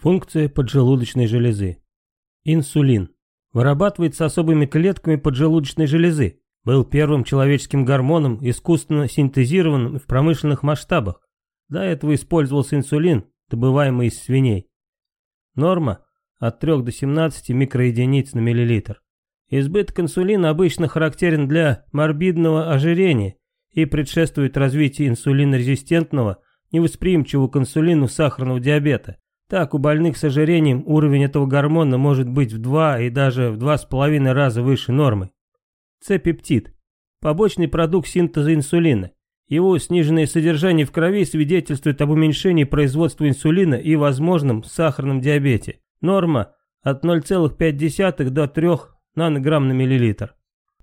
Функция поджелудочной железы. Инсулин. Вырабатывается особыми клетками поджелудочной железы. Был первым человеческим гормоном, искусственно синтезированным в промышленных масштабах. До этого использовался инсулин, добываемый из свиней. Норма от 3 до 17 микроединиц на миллилитр. Избыток инсулина обычно характерен для морбидного ожирения и предшествует развитию инсулинорезистентного, невосприимчивого к инсулину сахарного диабета. Так, у больных с ожирением уровень этого гормона может быть в 2 и даже в 2,5 раза выше нормы. С-пептид – побочный продукт синтеза инсулина. Его сниженное содержание в крови свидетельствует об уменьшении производства инсулина и возможном сахарном диабете. Норма от 0,5 до 3 нанограмм на миллилитр.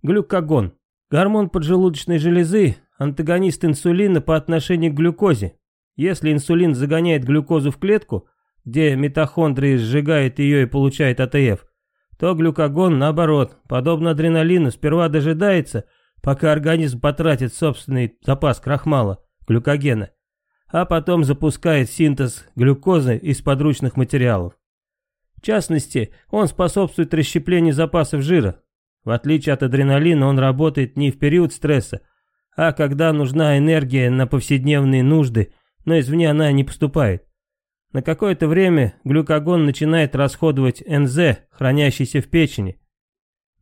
Глюкагон – гормон поджелудочной железы, антагонист инсулина по отношению к глюкозе. Если инсулин загоняет глюкозу в клетку – где митохондрии сжигает ее и получает АТФ, то глюкагон, наоборот, подобно адреналину, сперва дожидается, пока организм потратит собственный запас крахмала, глюкогена, а потом запускает синтез глюкозы из подручных материалов. В частности, он способствует расщеплению запасов жира. В отличие от адреналина, он работает не в период стресса, а когда нужна энергия на повседневные нужды, но извне она не поступает. На какое-то время глюкагон начинает расходовать НЗ, хранящийся в печени.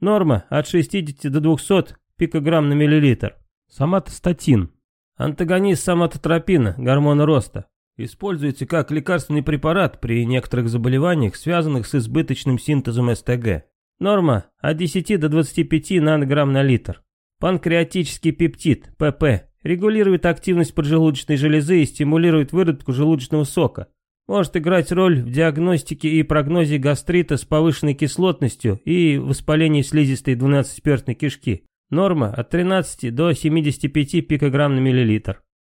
Норма от 60 до 200 пикограмм на миллилитр. Соматостатин. Антагонист соматотропина, гормона роста. Используется как лекарственный препарат при некоторых заболеваниях, связанных с избыточным синтезом СТГ. Норма от 10 до 25 нанограмм на литр. Панкреатический пептид, ПП, регулирует активность поджелудочной железы и стимулирует выработку желудочного сока. Может играть роль в диагностике и прогнозе гастрита с повышенной кислотностью и воспалении слизистой 12-перстной кишки. Норма от 13 до 75 пикограмм на миллилитр.